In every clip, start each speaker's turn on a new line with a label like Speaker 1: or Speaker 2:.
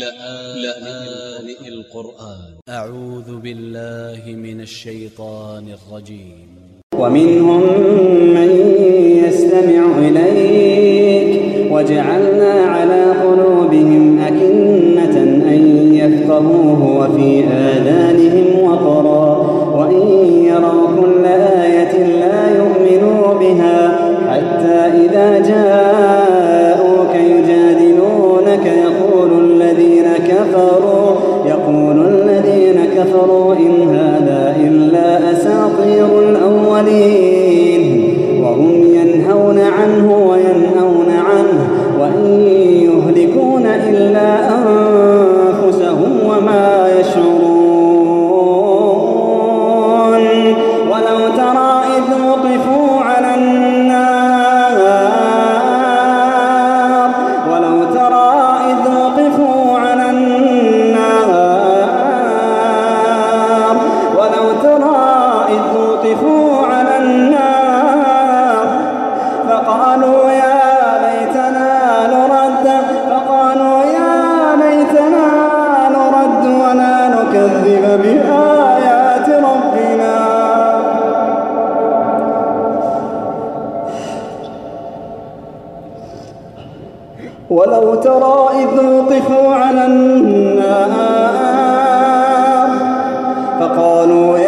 Speaker 1: لآن القرآن. أ ع و ذ ب ا ل ل ه من ا ل ش ي ط ا ن ا ل ج ي م
Speaker 2: ومنهم من يستمع إليك. وجعلنا على كفروا إن هذا إلا أساطير الأولين. فقالوا يا ليتنا نرد. فقالوا يا ليتنا نرد ولا نكذب بآيات ربنا. ولو ترى إذ وقفوا على النار. فقالوا يا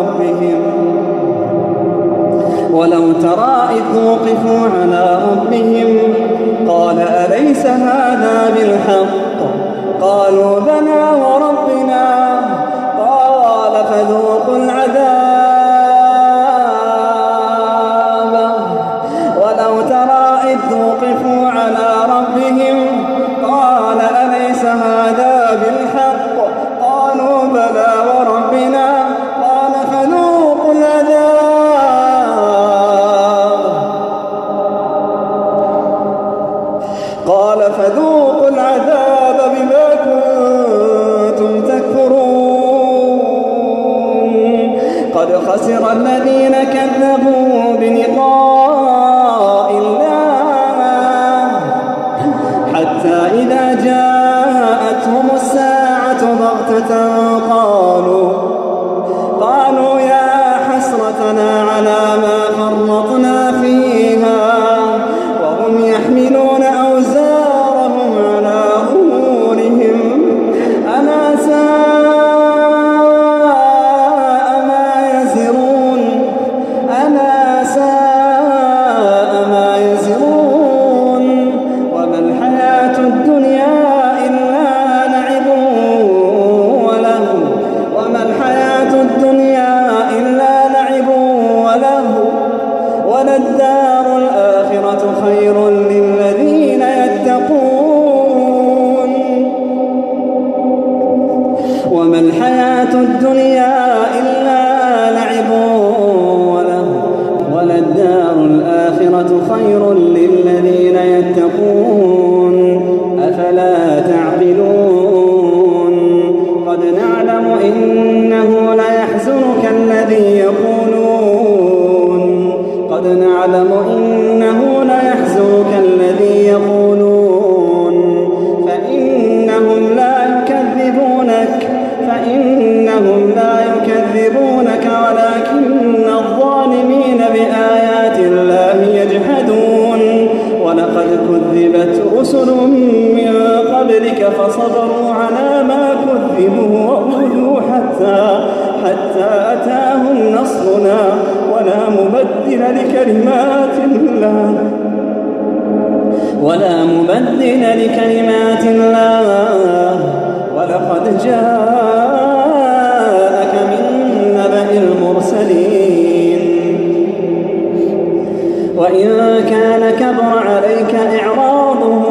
Speaker 2: ولو ترى إذ وقفوا على ربهم قال أليس هذا بالحق؟ قال فذوقوا العذاب بما كنتم تكفرون. قد خسر الذين الدنيا إلا لعب وله وللدار الآخرة خير للذين يتقون. من قبلك فصبروا على ما كذبوا وأخذوا حتى حتى أتاهم نصرنا ولا مبدل لكلمات الله. ولا مبدل لكلمات الله. ولقد قد جاءك من نبأ المرسلين. وإن كان كبر عليك إعراضهم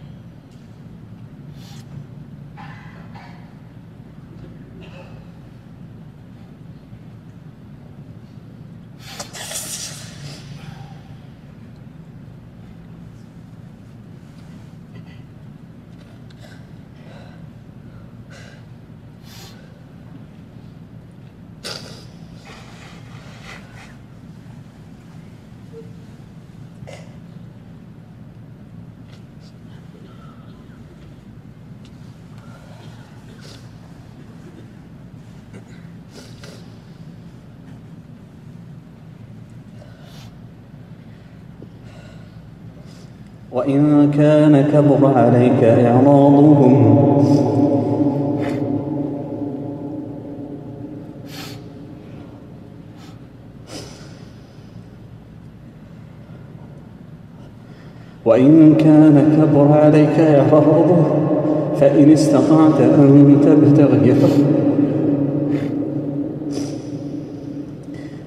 Speaker 2: وإن كان كبر عليك إعراضهم. وإن كان كبر عليك إعراضهم فإن استطعت أن تبتغي